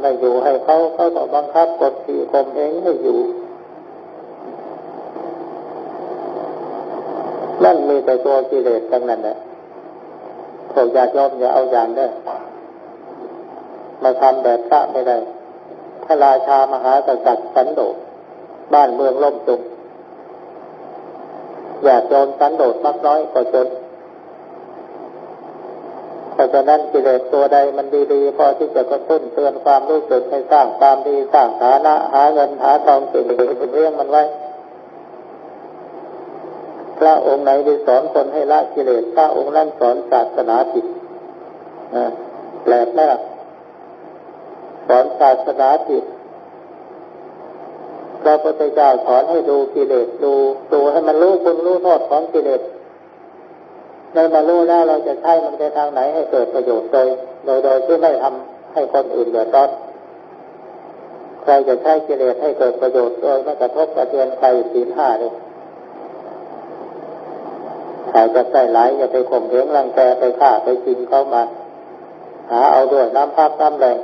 ไม่อยู่ให้เขาเขาก็บังคับกดขี่ข่มเองให้อยู่ นั่นมีแต่ตัวกิเลสทั้งนั้นแหละพวกญาติโยมอย่าเอาอย่างเด้มาทำแบบพระไม่ได้พระราชามหากษัตริย์สันโดษบ้านเมืองล่มจุกอยากโยมสันโดษมากน้อยก็จนะนั้นกิเลสตัวใดมันดีๆ พอที่จะกระตุ้นเตือนความรู้สึกให้สร้างความดีสร้างฐานะหาเงินหาทองเก่งๆเรื่องมันไว้ พระองค์ไหนได้สอนคนให้ละกิเลสพระองค์นั้นสอนศาสนาผิดแปลกไหมล่ะสอนศาสนาผิดพระพุทธเจ้าสอนให้ดูกิเลสดูดูให้มันรู้คุณรู้โทษของกิเลส ในมารู้แล้วเราจะใช้มันในทางไหนให้เกิดประโยชน์โดยโดยโดยที่ไม่ทำให้คนอื่นเดือดร้อนใครจะใช้กิเลสให้เกิดประโยชน์โดยไม่กระทบกระเทือนใครศีลห้าเลยใครจะใส่หลายอย่าไปข่มเหงรังแกไปฆ่าไปจริงเขามา หาเอาด้วยน้ำพักน้ำแรง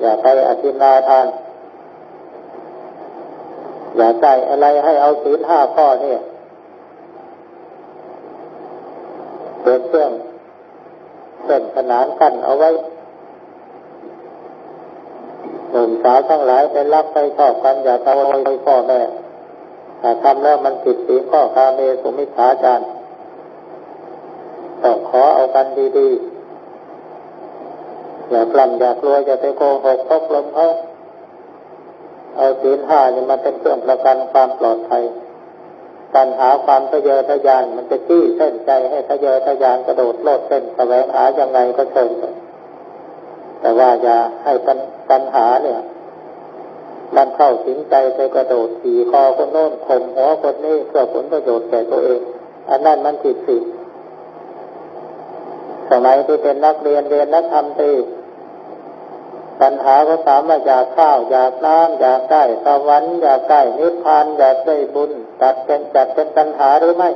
อย่าไปอธินาทาน อย่าใจอะไรให้เอาศีลห้าข้อเนี่ย เป็นเครื่องเป็นขนานกันเอาไว้หนุ่มสาวทั้งหลายไปรักไปชอบกันอย่าขโมยพ่อแม่ถ้าทำแล้วมันผิดศีลข้อคาเมสุมิชาจารต้องขอเอากันดีๆ อย่ากลั่นอย่ากลัวอย่าไปโกหกพกลมเขาเอาศีลห้านี่มาเป็นเครื่องประกันความปลอดภัย การหาความทะเยอทะยาน มันจะจี้เส้นใจให้ทะเยอทะยานกระโดดโลดเส้นแสวงหายังไงก็เชิญแต่ว่าอย่าให้ปัญหาเนี่ย มันเข้าสิงใจไปกระโดดขี่คอคนโน้นข่มหัวคนนี้เพื่อผลประโยชน์แก่ตัวเอง อันนั้นมันผิดสิสมัยที่เป็นนักเรียนเรียนนักธรรมตี ปัญหาก็ถามว่าอยากข้าวอยากน้ำอยากได้สวรรค์อยากได้นิพพานอยากได้บุญจัดเป็นจัดเป็นปัญหาหรือไม่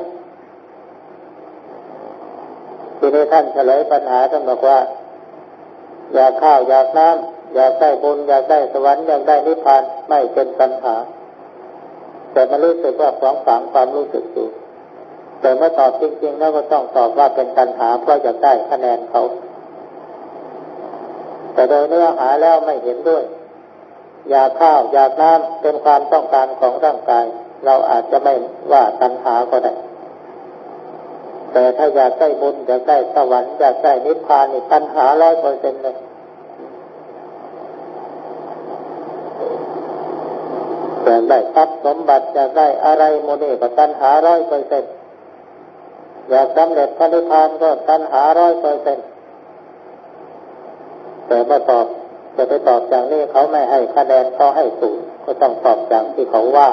ทีนี้ท่านเฉลยปัญหาท่านบอกว่า อยากข้าวอยากน้ำอยากได้บุญอยากได้สวรรค์อยากได้นิพพานไม่เป็นปัญหา แต่มันรู้สึกว่าฝังฝังความรู้สึกอยู่แต่เมื่อตอบจริงๆแล้วก็ต้องตอบว่าเป็นปัญหาเพราะอยากได้คะแนนเขา แต่โดยเนื้อหาแล้วไม่เห็นด้วย อยากข้าวอยากน้ำเป็นความต้องการของร่างกาย เราอาจจะไม่ว่าปัญหาก็ได้ แต่ถ้าอยากได้บุญอยากได้สวรรค์อยากได้นิพพานนี่ปัญหาร้อยเปอร์เซ็นต์เลยอยากได้ทรัพย์สมบัติอยากได้อะไรโมนี่ก็ตัณหาร้อยเปอร์เซ็นต์อยากสำเร็จพระนิพพานก็ตัณหาร้อยเปอร์เซ็นต์ แต่เมื่อตอบจะไปตอบอย่างนี้เขาไม่ให้คะแนนเขาให้ศูนย์ก็ต้องตอบอย่างที่เขาว่า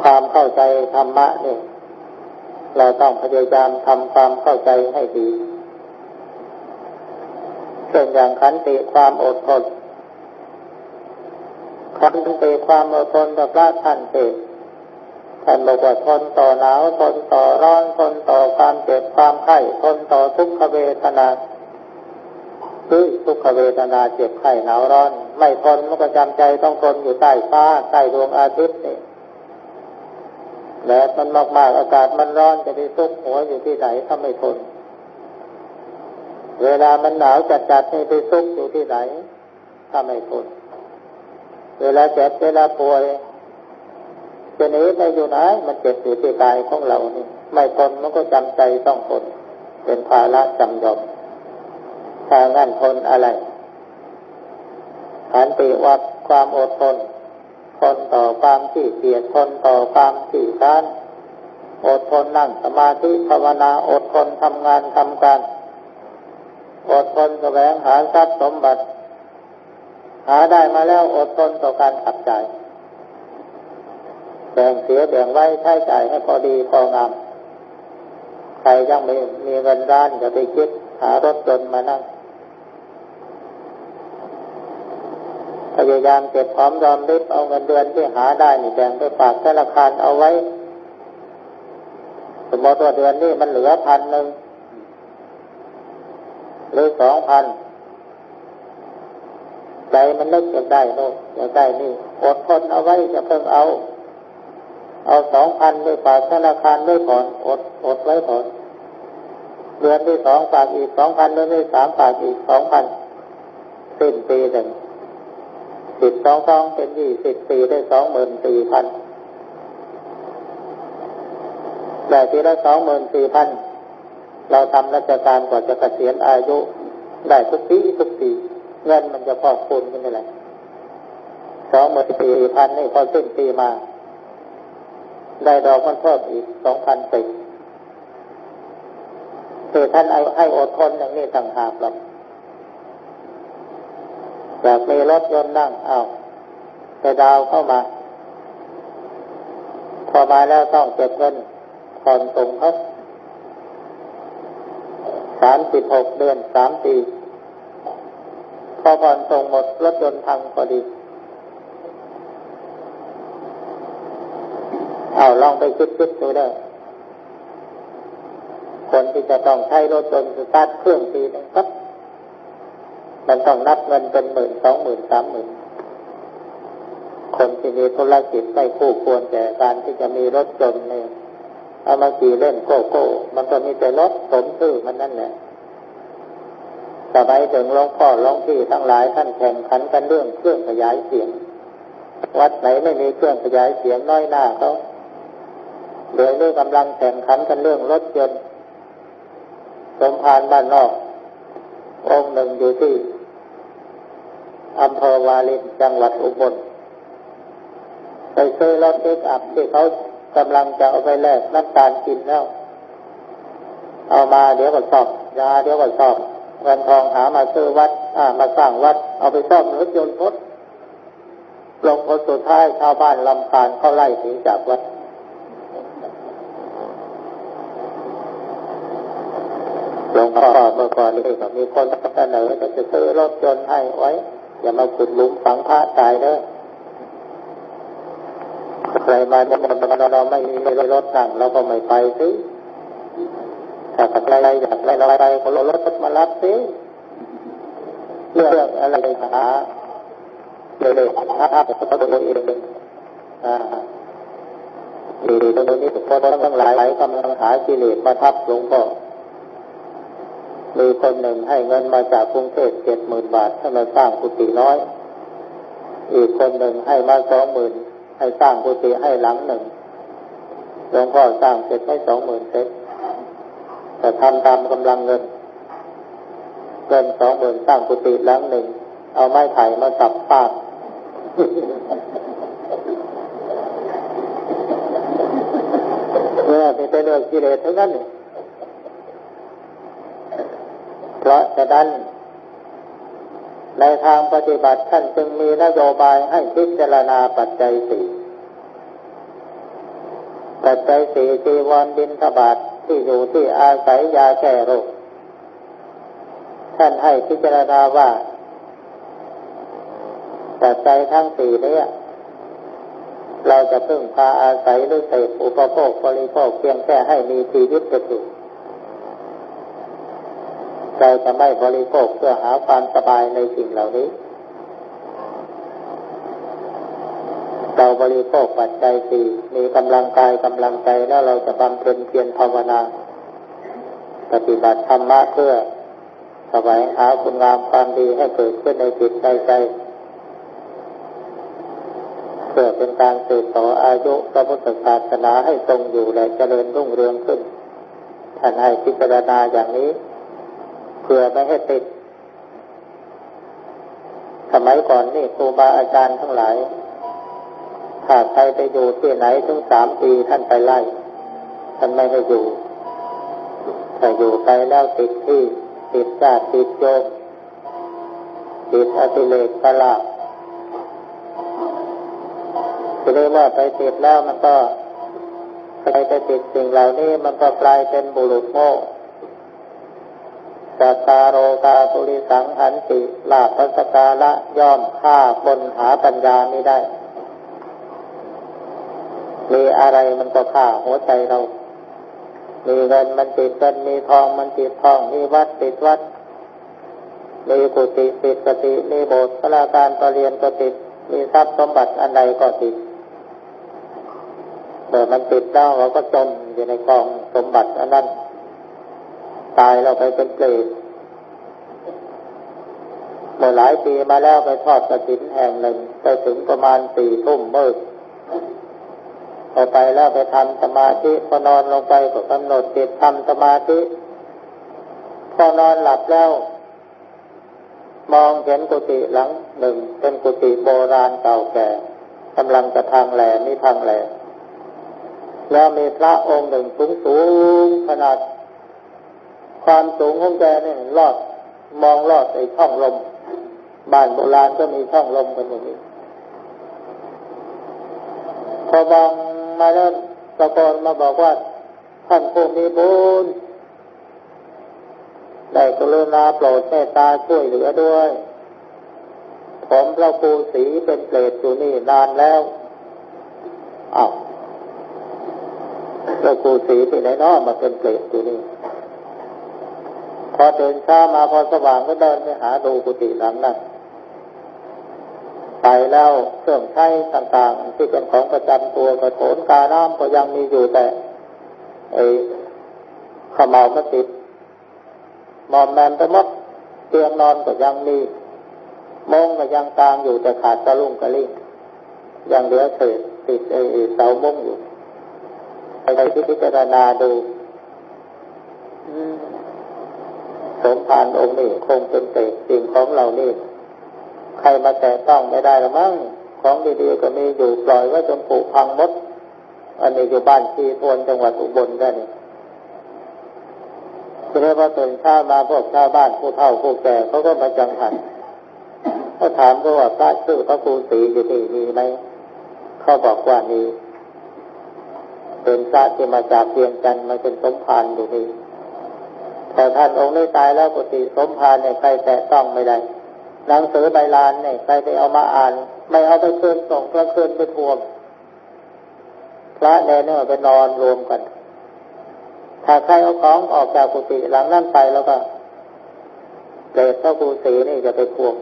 ความเข้าใจธรรมะนี่เราต้องพยายามทำความเข้าใจให้ดีเช่นอย่างขันติความอดทนขันติความอดทนต่อพระท่านเตท่านบอกว่าทนต่อหนาวทนต่อร้อนทนต่อความเจ็บความไข้ทนต่อทุกขเวทนา คือทุกขเวทนาเจ็บไข้หนาวร้อน ไม่ทนมันก็จำใจต้องทนอยู่ใต้ฟ้าใต้ดวงอาทิตย์นี่แดดมันมากๆอากาศมันร้อนจะไปซุกหัวอยู่ที่ไหนถ้าไม่ทน เวลามันหนาวจัดๆให้ไปซุกอยู่ที่ไหนถ้าไม่ทน เวลาเจ็บเวลาป่วยจะหนีไปอยู่ไหนมันเจ็บอยู่ที่กายของเรานี่ไม่ทนมันก็จำใจต้องทนเป็นภาระจำยอม ถ้างั้นทนอะไรขันติวัดความอดทนทนต่อความที่เกียดทนต่อความที่ค้านอดทนนั่งสมาธิภาวนาอดทนทำงานทำการอดทนแสวงหาทรัพย์สมบัติ หาได้มาแล้วอดทนต่อการขับจ่ายแบ่งเสียแบ่งไว้ใช้จ่ายให้พอดีพองามใครยังไม่มีเงินร้านจะไปคิดหารถยนต์มานั่ง พยายามเก็บพร้อมรอมริบเอาเงินเดือนที่หาได้นี่แบ่งไปฝากธนาคารเอาไว้ สมมติว่าเดือนนี้มันเหลือพันหนึ่งหรือสองพันใจมันนึกจะได้โน่นจะได้นี่อดทนเอาไว้จะเพิ่งเอา เอาสองพันไปฝากธนาคารไว้ก่อนอดอดไว้ก่อนเดือนที่สองฝากอีกสองพันเดือนที่สามฝากอีกสองพันสิ้นปีหนึ่ง สิบสองสองเป็นยี่สิบปีได้สองหมื่นสี่พันแต่ทีละสองหมื่นสี่พันเราทำราชการกว่าจะเกษียณอายุ ได้ทุกปีทุกปีเงินมันจะพอกคูณขึ้นไปเลยสองหมื่นสี่พันนี่พอสิ้นปีมา ได้ดอกมันเพิ่มอีกสองพันสิบคือท่านให้อดทนอย่างนี้ต่างหากหรอก อยากมีรถยนต์นั่งเอาไปดาวเข้ามา พอมาแล้วต้องเก็บเงินผ่อนส่งเขาสามสิบหกเดือนสามปีพอผ่อนส่งหมดรถยนต์พังพอดี เอาลองไปคิดคิดดูได้คนที่จะต้องใช้รถยนต์สตาร์ทเครื่องทีนึงครับ มันต้องนับเงินเป็นหมื่นสองหมื่นสามหมื่นคนที่มีธุรกิจไม่คู่ควรแก่การที่จะมีรถยนเนี่ยเอามาขี่เล่นโกโก้ มันก็มีแต่รถสมชื่อมันนั่นแหละสมัยถึงหลวงพ่อหลวงพี่ทั้งหลายท่านแข่งขันกันเรื่องเครื่องขยายเสียง วัดไหนไม่มีเครื่องขยายเสียงน้อยหน้าเขาเดี๋ยวนี้กำลังแข่งขันกันเรื่องรถยนต์สมภารบ้านนอก องค์หนึ่งอยู่ที่ อำเภอวาลินจังหวัดอุบลไปซื้อรถเอ็กอัพที่เขากำลังจะเอาไปแลกน้ำตาลกินแล้ว เอามาเดี๋ยวก็สอบยาเดี๋ยวก็สอบเงินทองหามาซื้อวัดอ่ามาสร้างวัด เอาไปซ่อมรถยนต์พดลงพดสุดท้ายชาวบ้านลำพานเขาไล่ถีจากวัดหลวงพ่อเมื่อก่อนนี่ก็มีคนเสนอจะซื้อรถยนต์ให้ไว้ อย่ามาขุดหลุมฝังพระตายเด้อใครมาจะมาเราไม่มีรถนั่งเราก็ไม่ไปสิถ้าใครอยากไปเราไปคนรถมารับสิเรื่องอะไรหาเลยหาภาพของตัวเองอ่าดีตรงนี้ทุกคนทั้งหลายกำลังหากิเลสมาทับลงพ่อ มีคนหนึ่งให้เงินมาจากกรุงเทพเจ็ดหมื่นบาทให้มาสร้างกุฏิน้อย อีกคนหนึ่งให้มาสองหมื่นให้สร้างกุฏิให้หลังหนึ่งหลวงพ่อสร้างเสร็จไม่สองหมื่นเสร็จแต่ทำตามกำลังเงิน เงินสองหมื่นสร้างกุฏิหลังหนึ่ง เอาไม้ไผ่มาสับปากเนี่ยเป็นเรื่องกิเลสทั้งนั้นเพ ราะฉะนั้น ในทางปฏิบัติท่านจึงมีนโยบายให้พิจารณาปัจจัยสี่ปัจจัยสี่จีวรบินทบาทที่อยู่ที่อาศัยยาแก้โรคท่านให้พิจารณาว่าปัจจัยทั้งสี่นี้เราจะพึ่งพาอาศัยหรือเสพอุปโภคบริโภคเพียงแค่ให้มีชีวิตกร เราจะไม่บริโภคเพื่อหาความสบายในสิ่งเหล่านี้ เราบริโภคปัจจัยสี่มีกำลังกายกำลังใจแล้วเราจะบำเพ็ญเพียรภาวนา ปฏิบัติธรรมะเพื่อสวายหาคุณงามความดีให้เกิดขึ้นในจิตในใจเพื่อเป็นการสืบต่ออายุพระพุทธศาสนาให้ทรงอยู่และเจริญรุ่งเรืองขึ้นท่านให้พิจารณาอย่างนี้ พื่อไม่ให้ติด สมัยก่อนนี่ครูบาอาจารย์ทั้งหลาย ถ้าใครไปอยู่ที่ไหนถึงสามปีท่านไปไล่ ท่านไม่ให้อยู่ ถ้าอยู่ไปแล้วติดที่ ติดญาติติดโยมติดอติเลกตลาดจะเรียกว่าไปติดแล้วมันก็ใครไปติดสิ่งเหล่านี้มันก็กลายเป็นบุรุษโง่ สัตาโรกาตุลิสังหันติลาภสกาละย่อมฆ่าคนหาปัญญาไม่ได้ มีอะไรมันก็ฆ่าหัวใจเรา มีเงินมันติดเงินมีทองมันติดทอง มีวัดติดวัด มีกุฏิปิดกติมีโบสถ์พระการประเรียนก็ติด มีทรัพย์สมบัติอันใดก็ติดเมื่อมันติดแล้วเราก็จมอยู่ในกองสมบัติอันนั้น ตายเราไปเป็นเปรตเมื่อหลายปีมาแล้วไปทอดกระถินแห่งหนึ่งไปถึงประมาณสี่ทุ่มมืดพอไปแล้วไปทำสมาธิพอนอนลงไปก็กำหนดจิตทำสมาธิพอนอนหลับแล้ว มองเห็นกุฏิหลังหนึ่ง เป็นกุฏิโบราณเก่าแก่กำลังจะทางแหล่นี่ทางแหล่แล้วมีพระองค์หนึ่งสูงสูงขนาด ความสูงของแกเนี่ยลอดมองลอดไอ้ช่องลม บ้านโบราณก็มีช่องลมกันอย่างนี้พอมองมาแล้วตะโกนมาบอกว่า ท่านผู้มีบุญได้กรุณาโปรดเมตตาช่วยเหลือด้วย ผมพระครูศรีเป็นเปรตอยู่นี่นานแล้วอ้าวพระครูศรีที่ไหนน้อมาเป็นเปรตอยู่นี่ พอตื่นเช้ามาพอสว่างก็เดินไปหาดูกุฏิหลังนั้นไปแล้วเครื่องใช้ต่างๆ ที่เป็นของประจำตัวกระโถนกาน้ำก็ยังมีอยู่แต่ไอ้ขมเมาก็ติดมอมแมนไปหมดเตียงนอนก็ยังมีมงก็ยังกลางอยู่แต่ขาดกระลุ่งกระลิ่งยังเหลือเศษติดไอ้เสามงอยู่ไปไปที่พิจารณาดู สมภารองค์นี้คงเป็นเศษสิ่งของเหล่านี้ใครมาแตะต้องไม่ได้หรือมั้งของดีๆก็มีอยู่ปล่อยไว้จนผุพังหมด อันนี้อยู่บ้านชีทวนจังหวัดอุบลได้นี่ทีนี้พอตื่นเช้ามาพวกชาวบ้านผู้เฒ่าผู้แก่เขาก็มาจังหันเขาถามเขาว่าพระชื่อพระครูศรีอยู่ที่มีไหมเขาบอกว่ามีเป็นพระที่มาจากเพียงจันมาเป็นสมภารอยู่นี่ พอท่านองค์นี้ตายแล้วกุฏิสมภารเนี่ยใครแตะต้องไม่ได้ หนังสือใบลานเนี่ยใครไปเอามาอ่าน ไม่เอาไปคืนส่งก็คืนไปทวงพระแน่เนี่ยไปนอนรวมกัน ถ้าใครเอาของออกจากกุฏิหลังนั้นไปแล้วก็เปรตพระกูสีนี่จะไปทวง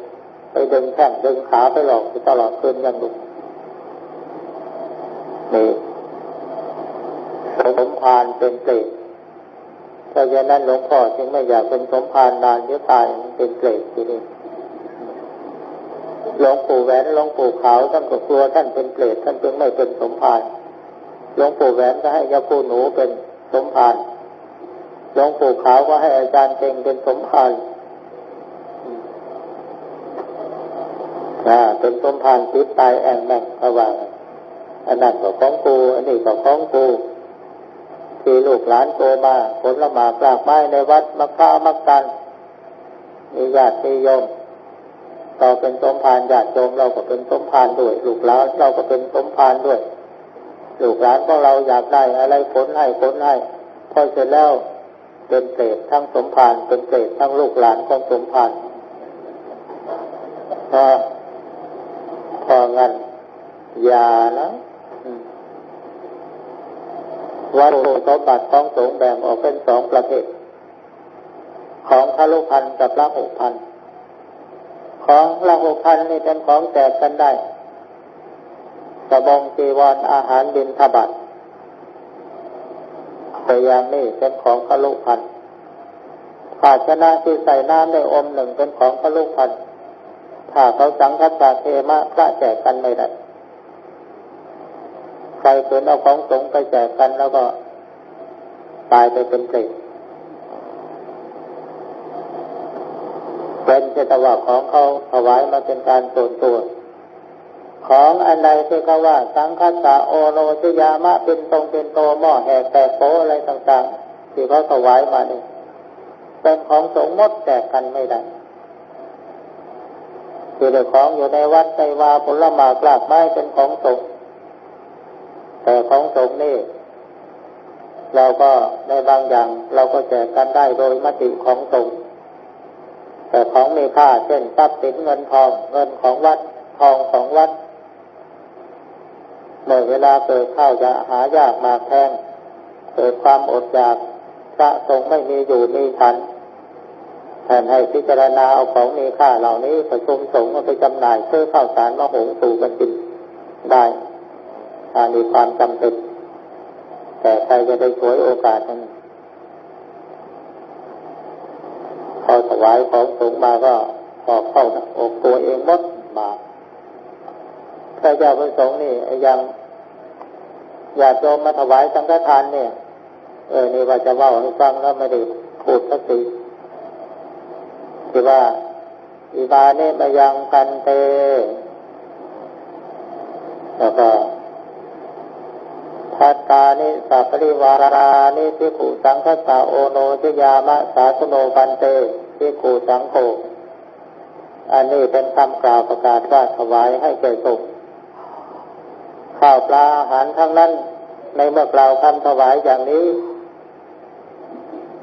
ไปดึงแข้งดึงขาไปหลอกตลอดคืนยังดุนี่สมภารเป็นเปรต ราะฉะนั้นหลวงพ่อจึงไม่อยากเป็นสมภารนานเดี๋ยวตายเป็นเปรตทีนี้หลวงปู่แหวนหลวงปู่ขาวท่านก็กลัวท่านเป็นเปรตท่านจึงไม่เป็นสมภารหลวงปู่แหวนก็ให้ยาคูหนูเป็นสมภารหลวงปู่ขาวก็ให้อาจารย์เจงเป็นสมภารอ่าเป็นสมภารติดตายแองแม่งระว่างอันนั้นก็ของกู อันนี้ก็ของกู ที่ลูกหลานโตมาผลละหมากรากไม้ในวัดมักข้ามักกันมีญาติโยมเราเป็นสมภารญาติโยมเราก็เป็นสมภารด้วย ลูกหลานเราก็เป็นสมภารด้วย ลูกหลานของเราอยากได้อะไรผลให้ผลให้พอเสร็จแล้วเป็นเศษทั้งสมภารเป็นเศษทั้งลูกหลานของสมภารพอพองันย่านะวั ตถุสมบัติของสงแบ่งออกเป็นสองประเภท ของพระลูกพันกับพระหกพันของละหกพันนี่เป็นของแจกกันได้สบงจีวรออาหารบินทบัตแต่อย่างนี้เป็นของพระลูกพันภาชนะที่ใส่น้ำในอมหนึ่งเป็นของพระลูกพันถ้าเขาสังคัสเทมะพระแจกกันไม่ได้ ใครเกินเอาของสงไปแจกกันแล้วก็ตายไปเป็นเปรตเป็นเจตว่าของเขาถวายมาเป็นการส่วนตัว ของอันใดที่เขาว่า สังคัสสะโอโรชยามะเป็นตรงเป็นโตหม้อแหกแตกโปอะไรต่างๆ ที่เขาถวายมานี่เป็นของสงมดแจกกันไม่ได้คือเด็กของอยู่ในวัดในวาผลหมากลากไม้เป็นของสงฆ์ แต่ของสงนี่เราก็ในบางอย่าง เราก็แจกกันได้โดยมติของสงฆ์แต่ของมีค่าเช่นทรัพย์สินเงินทองเงินของวัดทองของวัดเมื่อเวลาเกิดข้าวจะหายากมาแพงเกิดความอดอยากพระทรงไม่มีอยู่มีฉันแทนให้พิจารณาเอาของมีค่าเหล่านี้ประชุมสงฆ์ไปจำหน่ายเพื่อข้าวสารมาหุงสู่กันกินได้ ถ้ามีความจำเป็น แต่ใครจะได้ช่วยโอกาสนั้นพอถวายของสงฆ์มาก็พอเข้าอกตัวเองมดบาปพระเจ้าพระสงฆ์นี่ยังอยากโยมมาถวายสังฆทานเนี่ย เออนี่ว่าจะว่าให้ฟังแล้วไม่ได้พูดสักทีที่ว่าอิบาเนมายังกันเต แล้วก็ ตานิสัพริวารานิพิขุสังคตาโอโนจยามะสาสโนกันเตพิขุสังโฆอันนี้เป็นคำกล่าวประกาศว่าถวายให้แก่สงฆ์ข้าวปลาอาหารทั้งนั้น ในเมื่อกล่าวคำถวายอย่างนี้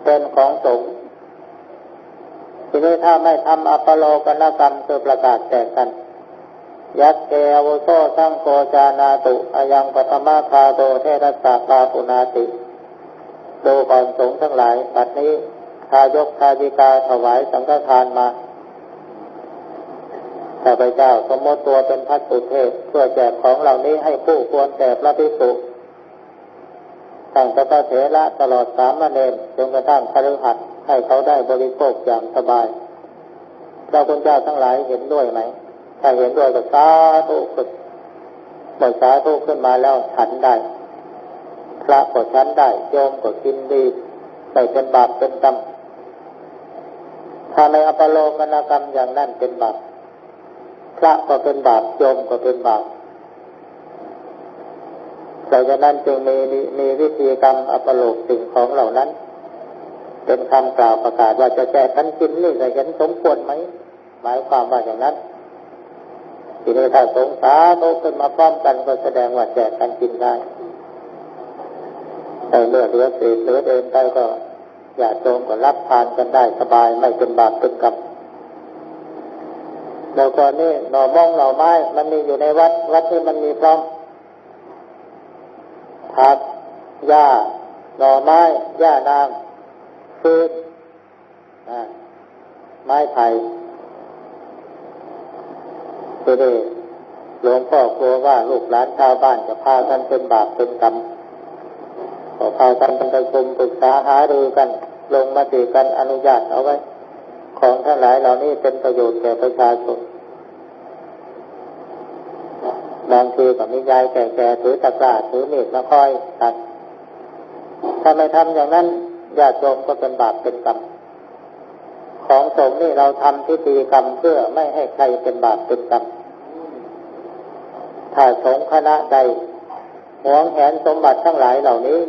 เป็นของสงฆ์ทีนี้ถ้าไม่ทำอัปโลกนกรรมคือประกาศแจกกัน ยักเกอวุโสสังโกจานาตุอายังปฐมาคาโตเทระสาปาปุนาติดูก่อนสงฆ์ทั้งหลายบัดนี้ทายกทายิกาถวายสังฆทานมาข้าพเจ้าสมมติตัวเป็นพัสุเทศเพื่อแจกของเหล่านี้ให้ผู้ควรแก่พระภิกษุตั้งแต่พระเถระตลอดสามเณรจนกระทั่งคฤหัสถ์ให้เขาได้บริโภคอย่างสบายพระคุณเจ้าทั้งหลายเห็นด้วยไหม ถ้าเห็นด้วยก็สาธุขึ้นเมื่อสาธุขึ้นมาแล้วฉันได้ พระก็ฉันได้โยมก็กินดีไม่เป็นบาปเป็นกรรมถ้าในอปโลกนกรรมอย่างนั้นเป็นบาปพระก็เป็นบาปโยมก็เป็นบาปดังนั้นจึงมีมีวิธีกรรมอปโลกสิ่งของเหล่านั้น เป็นคำกล่าวประกาศว่าจะแจกกันกินนี่จะเห็นสมควรไหมหมายความว่าอย่างนั้น ทีนี้ถ้าสงสารโตขึ้นมาพร้อมกันก็แสดงว่าแจกกันกินได้แต่เมื่อเหลือเศษเหลือเดินไปก็อย่าโจมก็รับทานกันได้สบายไม่เป็นบาปเป็นกรรมเดี๋ยวก่อนนี้หน่อมองหน่อไม้ มันมีอยู่ในวัด วัดที่มันมีพร้อมผักหญ้าหน่อไม้หญ้านางฟืนไม้ไผ่ ทีนี้หลวงพ่อกลัวว่าลูกหลานชาวบ้านจะพากันเป็นบาปเป็นกรรมก็พากันเป็นประชุมปรึกษาหารือกัน ลงมาติกันอนุญาตเอาไว้ ของทั้งหลายเหล่านี้เป็นประโยชน์แก่ประชาชนบางทีก็มียายแก่ๆถือตะกร้าถือมีดมาคอยตัดถ้าไม่ทำอย่างนั้นญาติโยมก็เป็นบาปเป็นกรรม ของสงฆ์นี่เราทำพิธีกรรมเพื่อไม่ให้ใครเป็นบาปเป็นกรรมถ้าสงฆ์คณะใดหวงแหนสมบัติทั้งหลายเหล่านี้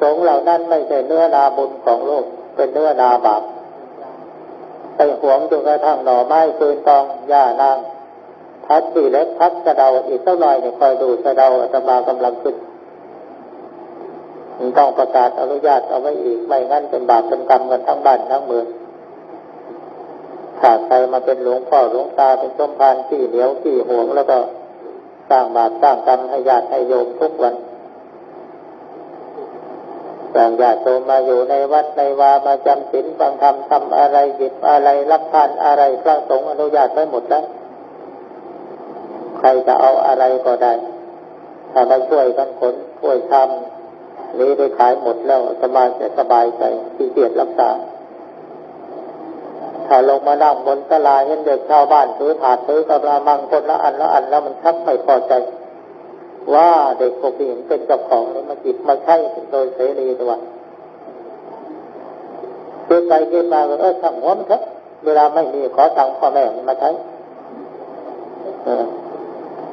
สงฆ์เหล่านั้นไม่ใช่เนื้อนาบุญของโลก เป็นเนื้อนาบาปไปหวงจนกระทั่งหน่อไม้ฟืนตองหญ้านางพัดสีเล็กพัดสะเดาอีกสักหน่อยเนี่ยคอยดูสะเดาอาตมากำลังขึ้นต้องประกาศอนุญาตเอาไว้อีกไม่งั้นเป็นบาปเป็นกรรมกันทั้งบ้านทั้งเมือง ถ้าใครมาเป็นหลวงพ่อหลวงตาเป็นสมภารที่เหนียวที่ห่วงแล้วก็สร้างบาปสร้างกรรมให้ญาติให้โยมทุกวันต่างญาติโยมมาอยู่ในวัดในวามาจำศีลฟังธรรมทำอะไรหยิบอะไรรับทานอะไรพระสงฆ์อนุญาตไว้หมดแล้วใครจะเอาอะไรก็ได้ถ้ามาช่วยกันขนช่วยทำนี้ไปขายหมดแล้วสบายจะสบายใจที่เกียรรักษา ถ้าลงมานั่งบนตลาเห็นเด็กชาวบ้านถือถาดถือกระลามังคนละอันละอันแล้วมันชักไม่พอใจ ว่าเด็กพวกนี้เป็นเจ้าของเลยมาจิบมาใช้โดยเสรีตัวคือใจคิดมาเออสั่งหัวมันครับเวลาไม่มีขอตังพ่อแม่มาใช้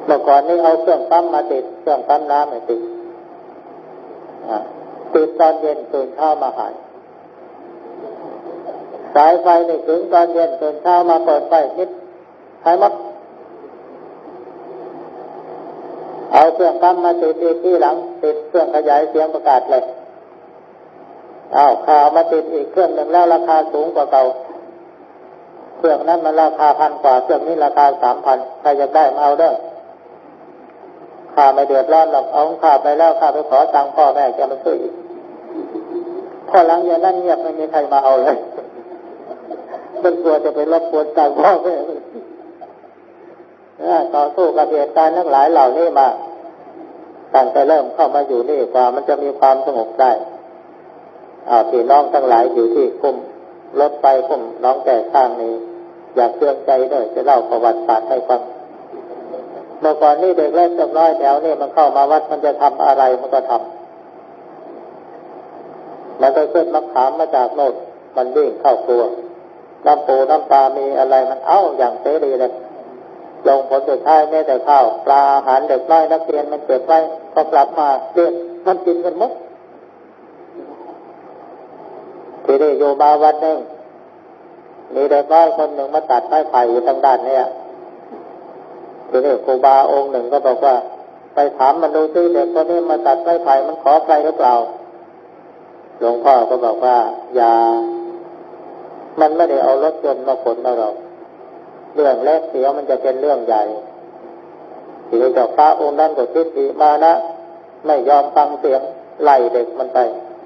เมื่อก่อนนี้เอาเครื่องปั๊มมาติดเครื่องปั๊มน้ำมาติดติดตอนเย็นตื่นเช้ามาหายายไฟในถึงตอนเย็นตื่นเช้ามาเปิดไฟนิดหายมัดเอาเครื่องปั๊มมาติดอีกที่หลัง ติดเครื่องขยายเสียงประกาศเลยเอาข่าวมาติดอีกเครื่องหนึ่งแล้วราคาสูงกว่าเก่า เครื่องนั้นมันราคาพันกว่า เครื่องนี้ราคาสามพันใครจะได้มาเอาเด้อข้าไม่เดือดร้อนหรอกเอาข้าไปแล้วข้าไปขอตังพ่อแม่แกมาซื้ออีกพอหลังอย่างนั้นเงียบไม่มีใครมาเอาเลย มันกลัวจะไปรบกวนใจพ่อแม่ต่อสู้กับเหตุการณ์ทั้งหลายเหล่านี้มาตั้งแต่เริ่มเข้ามาอยู่นี่กว่า มันจะมีความสงบได้อาพี่น้องทั้งหลายอยู่ที่คุมรถไปคุมน้องแก่ข้างนี้ อยากเตือนใจด้วยจะเล่าประวัติศาสตร์ให้ฟังเมื่อก่อนนี่เด็กเล็กเล็กน้อยแถวนี่มันเข้ามาวัดมันจะทำอะไรมันก็ทำมันก็ขึ้นมะขามมาจากโน่นมันวิ่งเข้าครัว น้ำปูน้ำปลามีอะไรมันเอ้าอย่างเสรีเลยลงผลสุดท้ายแม้แต่ข้าวปลาอาหารเด็กน้อยนักเรียนมันเก็บไว้พอกลับมาเรียนมันกินกันหมดทีนี้อยู่มาวันหนึ่งมีเด็กน้อยคนหนึ่งมาตัดไม้ไผ่อยู่ทางด้านนี้ทีนี้ครูบาองค์หนึ่งก็บอกว่า ไปถามมันดูซิเด็กคนนี้มาตัดไม้ไผ่มันขอใครหรือเปล่าหลวงพ่อก็บอกว่า อย่า มันไม่ได้เอารถยนต์มาขนมาหรอกเรื่องเล็กเสียวมันจะเป็นเรื่องใหญ่ทีนี้เจ้าพระองค์นั้นก็คิดดีมานะ ไม่ยอมฟังเสียงไล่เด็กมันไป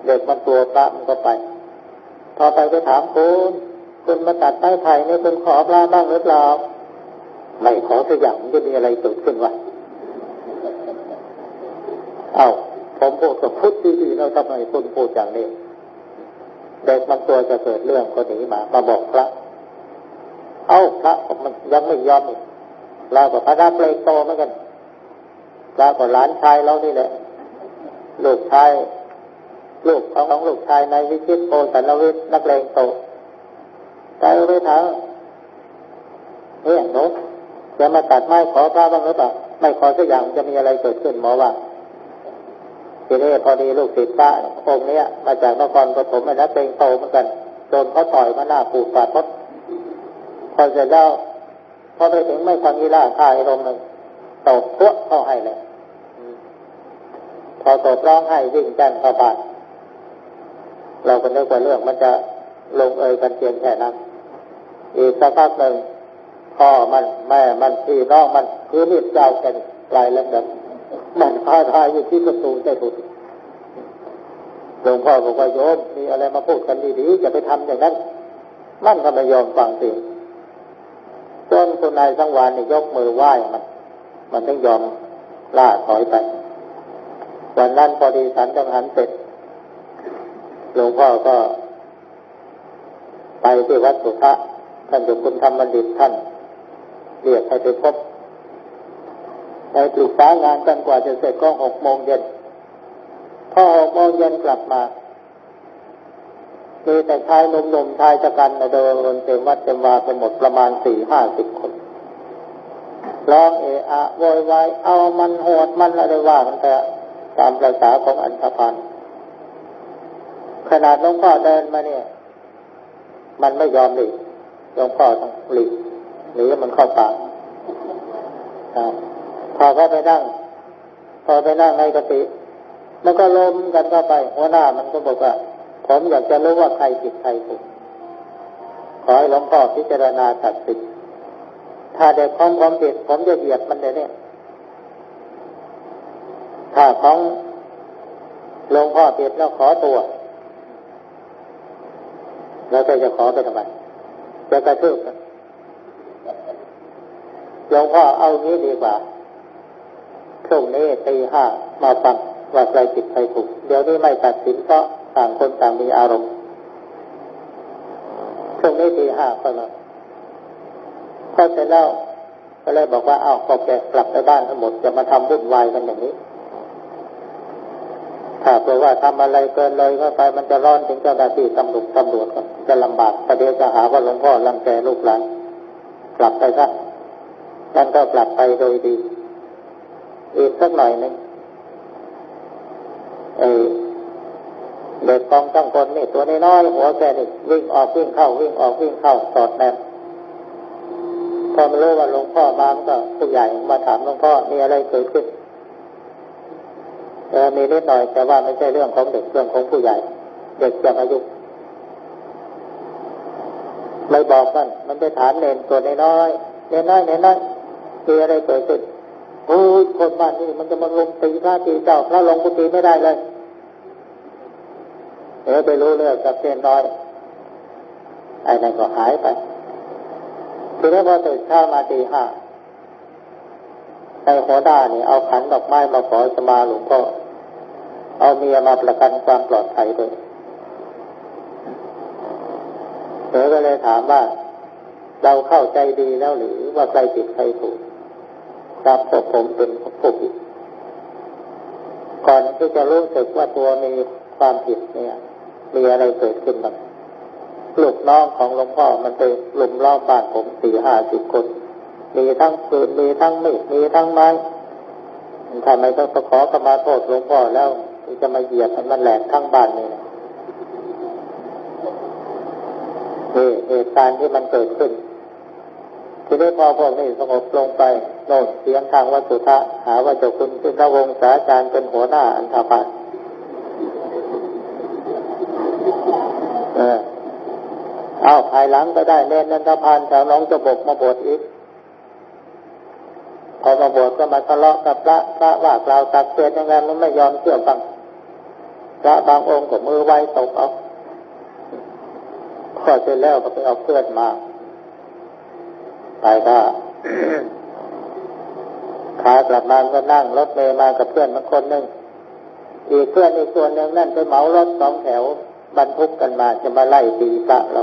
เด็กมันตัวพระมันก็ไป พอไปไปถามคุณคุณมาตัดไม้ไผ่นี่คุณขอพระบ้างหรือเปล่าไม่ขอสักอย่างจะมีอะไรเกิดขึ้นวะเอาผมพูดกับพุทธดีๆแล้วทำไมคุณพูดอย่างนี้ เด็กมันตัวจะเกิดเรื่องก็หนีมามาบอกพระ เอาพระมันยังไม่ยอมอีกเราก็พระนักเลงโตเหมือนกันเราก็หลานชายเรานี่แหละ ลูกชาย ลูกของลูกชายในวิชิตโอสันวิทย์นักเลงโตใจไปทางเนี่ยหนูจะมาตัดไม้ขอพระบ้างหรือเปล่าไม่ขอสักอย่างจะมีอะไรเกิดขึ้นหมอว่า ทีนี้พอดีลูกศิษย์พระองค์นี้มาจากนครปฐมนักเลงโตเหมือนกันโดนเขาต่อยมาหน้าปูดปาดพดพอเสร็จแล้วพอไปถึงไม่ฟังอีล่าฆ่าไอ้ลมหนึ่งตกพวกเข้าให้เลยพอตกร้องให้วิ่งแจ้งเข้าบ้านเราก็นึกว่าเรื่องมันจะลงเอยกันเพียงแค่นั้นอีกสักพักหนึ่งพ่อมันแม่มันพี่น้องมันคือมีดเจ้ากันลายแล้วแบบมั นพาทายอยู่ที่ประตูได้ถูกหลวงพ่อบอกว่าโยมมีอะไรมาพูดกันดีๆจะไปทำอย่างนั้น มันก็ไม่ยอมฟังสิจนคุณนายสังวานนี่ยกมือไหว้มัน มันต้องยอมล่าถอยไป วันนั้นพอดีสันจังหันเสร็จหลวงพ่อก็ ไปที่วัดสุภะท่านอยู่คุณธรรมบัณฑิตท่านเรียกให้ไปพบ ไปปรึกษางานกันกว่าจะเสร็จก็หกโมงเย็นพอหกโมงเย็นกลับมามีแต่ชายหนุ่มๆชายชะกันมาเดินเต็มวัดเต็มวาไปหมดประมาณสี่ห้าสิบคนร้องเอะอะโวยวายเอามันโหดมันอะไรว่ามันแต่ตามภาษาของอันธพาลขนาดหลวงพ่อเดินมาเนี่ย มันไม่ยอมหลีกหลวงพ่อต้องหลีกหรือมันเข้าป่าพ อเข้าไปนั่ง พอไปนั่งในกติ มันก็ล้มกันเข้าไป หัวหน้ามันก็บอกว่าผมอยากจะรู้ว่าใครผิดใครถูกขอให้หลวงพ่อพิจารณาตัดสินถ้าเด็กของความผิดผมจะเหยียบมันเลยเนี่ยถ้าของหลวงพ่อผิดแล้วขอตัว แล้วจะขอไปทำไมจะกระทืบกันหลวงพ่อเอางี้ดีกว่า งนี้ตีห้ามาฟังว่าใครผิดใครถูก เดี๋ยวนี้ไม่ตัดสินเพราะต่างคนต่างมีอารมณ์ช่วงนี้ทีห้าค่อยมาพอเสร็จแล้วก็เลยบอกว่า เอ้าก็แกกลับไปบ้านทั้งหมดจะมาทำวุ่นวายกันอย่างนี้ ถ้าเผื่อว่าทำอะไรเกินเลยก็ไปมันจะร้อนถึงเจ้าหน้าที่ตำรวจตำรวจก็จะลำบากประเดี๋ยวจะหาว่าหลวงพ่อรังแกลูกหลานกลับไปซะนั่นก็กลับไปโดยดี อีกสักหน่อยนึงไอ้เด็กกองตั้งคนนี่ตัวน้อยหัวแกนี่วิ่งออกวิ่งเข้าวิ่งออกวิ่งเข้าสอดแนมพอมารู้ว่าหลวงพ่อมาก็ผู้ใหญ่มาถามหลวงพ่อมีอะไรเกิดขึ้นเออมีนิดหน่อยแต่ว่าไม่ใช่เรื่องของเด็กเรื่องของผู้ใหญ่ เด็กยังอายุไม่บอกมันมันไปถามเนนตัวน้อยเนนน้อยเนนน้อยมีอะไรเกิดขึ้น โอ้ยคนบ้านนี้มันจะมาลงตีพระตีเจ้าพระลงกุฏิไม่ได้เลยเออไปรู้เรื่องกับเส้นน้อยไอ้นั่นก็หายไปทีนี้พอตื่นเช้ามาตีห้าในหัวหน้านี่เอาขันดอกไม้มาขอสมาหลวงพ่อเอาเมียมาประกันความปลอดภัยด้วยเธอก็เลยถามว่าเราเข้าใจดีแล้วหรือว่าใครผิดใครถูก ครับพวกผมเป็นผู้ผิด ก่อนที่จะรู้สึกว่าตัวมีความผิดเนี่ย มีอะไรเกิดขึ้นบ้างลูกน้องของหลวงพ่อมันไปลุมล้อมบ้านผมสี่ห้าสิบคน มีทั้งปืนมีทั้งมีดมีทั้งไม้ทำไมต้องขอขมาโทษหลวงพ่อแล้วจะมาเหยียบมันแหลกทั้งบ้านนี่นี่เหตุการณ์ที่มันเกิดขึ้น ทีนี้พอพวกนี้สงบลงไป โน่นเสียงทางวัตถุทะหาว่าเจ้าคุณเป็นพระวงศาจารย์เป็นหัวหน้าอันธพาลเออเอาภายหลังก็ได้เน้นนันทพานแถวน้องจะบกมาบวชอีกพอมาบวชก็มาทะเลาะกับพระพระว่ากล่าวตักเตือนยังไงมันไม่ยอมเชื่อฟังพระบางองค์ก็มือไว้ตกเอาพอเสร็จแล้วก็ไปเอาเพื่อนมาไปก็ ขากลับมาก็นั่งรถเมย์มากับเพื่อนมาคนหนึ่งอีกเพื่อนอีกส่วนหนึ่งนั่นไปเหมารถสองแถวบรรทุกกันมาจะมาไล่ตีพระเรา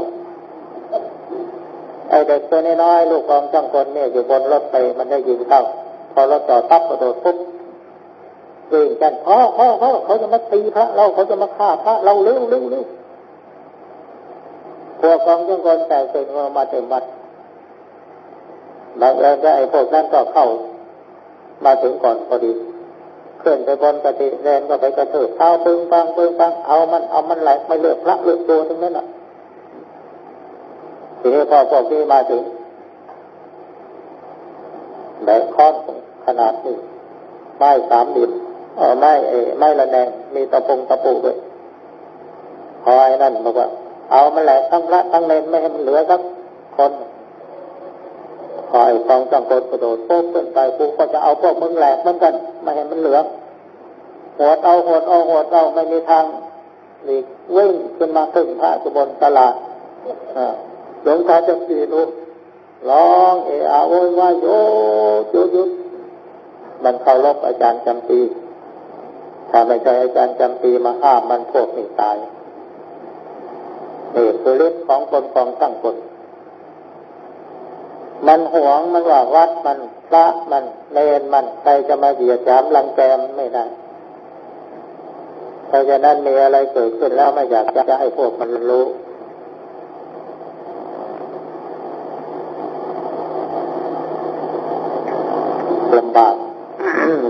ไอเด็กตัวน้อยลูกของจังคนเนี่ยอยู่บนรถไปมันได้ยินเข้าพอรถจอดปั๊บกระโดดปุ๊บวิ่งกันพ่อพ่อพ่อเขาจะมาตีพระเราเขาจะมาฆ่าพระเราเร็วเร็วเร็วพวกของจังคนแต่เสร็จมาเต็มวัดบางเอิญก็ไอ้พวกนั้นก็เข้า มาถึงก่อนพอดีขึ้นไปบนกติแรนก็ไปกระเถิบเท้าปึ้งปังปึ้งปังเอามันเอามันไหลไม่เลือกพระเลือกตัวทั้งนั้นอะทีนี้พอพวกที่มาถึงแบกค้อนขนาดนี้ไม้สามดินเออไม้เอไม้ละแนงมีตะปงตะปูด้วยพอไอ้นั่นบอกว่า เอามันแหลกทั้งพระทั้งเลนไม่ให้มันเหลือสักคน พอไอ้กองจังกดกระโดดปุ๊บขึ้นไปกูก็จะเอาพวกมึงแหลกมือนกันไม่ให้มันเหลือหัวเอาหัวเอาหัวเอาไม่มีทางหลีกวิ่งขึ้นมาถึงพระสุบนตลาดหลวงตาจะสีนุร้องเออาโวยวาโยโยยุดมันเคารพอาจารย์จำปีถ้าไม่ใช่อาจารย์จำปีมาห้ามมันพวกนี้ตายนี่คือฤทธิ์ของคนกองตั้งคน มันหวงมันว่าวัดมันพระมันเลนมันใครจะมาเหยียดจามลังแกมไม่ได้เพราะฉะนั้นมีอะไรเกิดขึ้นแล้วไม่อยากจะให้พวกมันรู้ลำบาก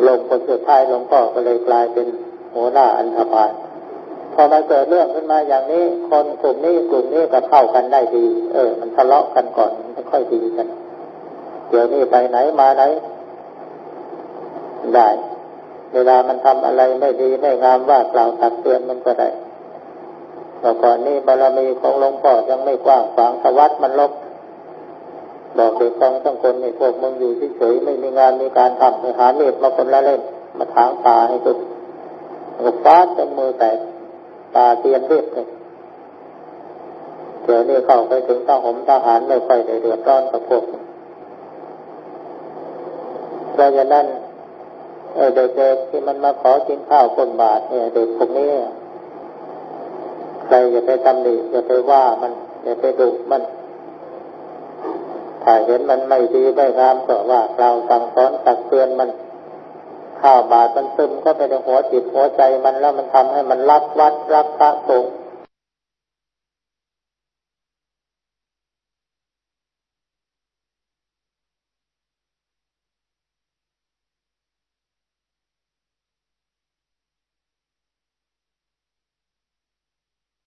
ลงคนสุดท้ายหลวงพ่อก็เลยกลายเป็นหัวหน้าอันธพาล อมาเกิดเรื่องขึ้นมาอย่างนี้ คนกลุ่มนี้กลุ่มนี้ก็เข้ากันได้ดี เออ มันทะเลาะกันก่อนมันค่อยดีกัน เดี๋ยวนี้ไปไหนมาไหน ได้ เวลามันทำอะไรไม่ดีไม่งามว่ากล่าวตักเตือนมันก็ได้แต่ก่อนนี้บารมีของหลวงพ่อยังไม่กว้างขวางสวัสดมันลบบอกเด็กฟังทั้งคนในพวกมึงอยู่เฉยๆไม่มีงานมีการทำไปหาเม็ดมาคนละเล่นมาถางตาให้สุดก็ฟาดจนมือแตก ตาเตียนเรียบเลยเดี๋ยวนี้เข้าไปถึงทหารทหารไม่ค่อยได้เดือดร้อนกับพวกเพราะฉะนั้นเด็กๆที่มันมาขอกินข้าวคนบาทเนี่ยเด็กพวกนี้ใครอย่าไปตำหนิอย่าไปว่ามันอย่าไปดุมันถ้าเห็นมันไม่ดีไม่งามก็ว่าเราสั่งสอนตักเตือนมัน ข้าวบาตรมันซึมเข้าไปในหัวจิตหัวใจมันแล้วมันทำให้มันรักวัดรักพระสงฆ์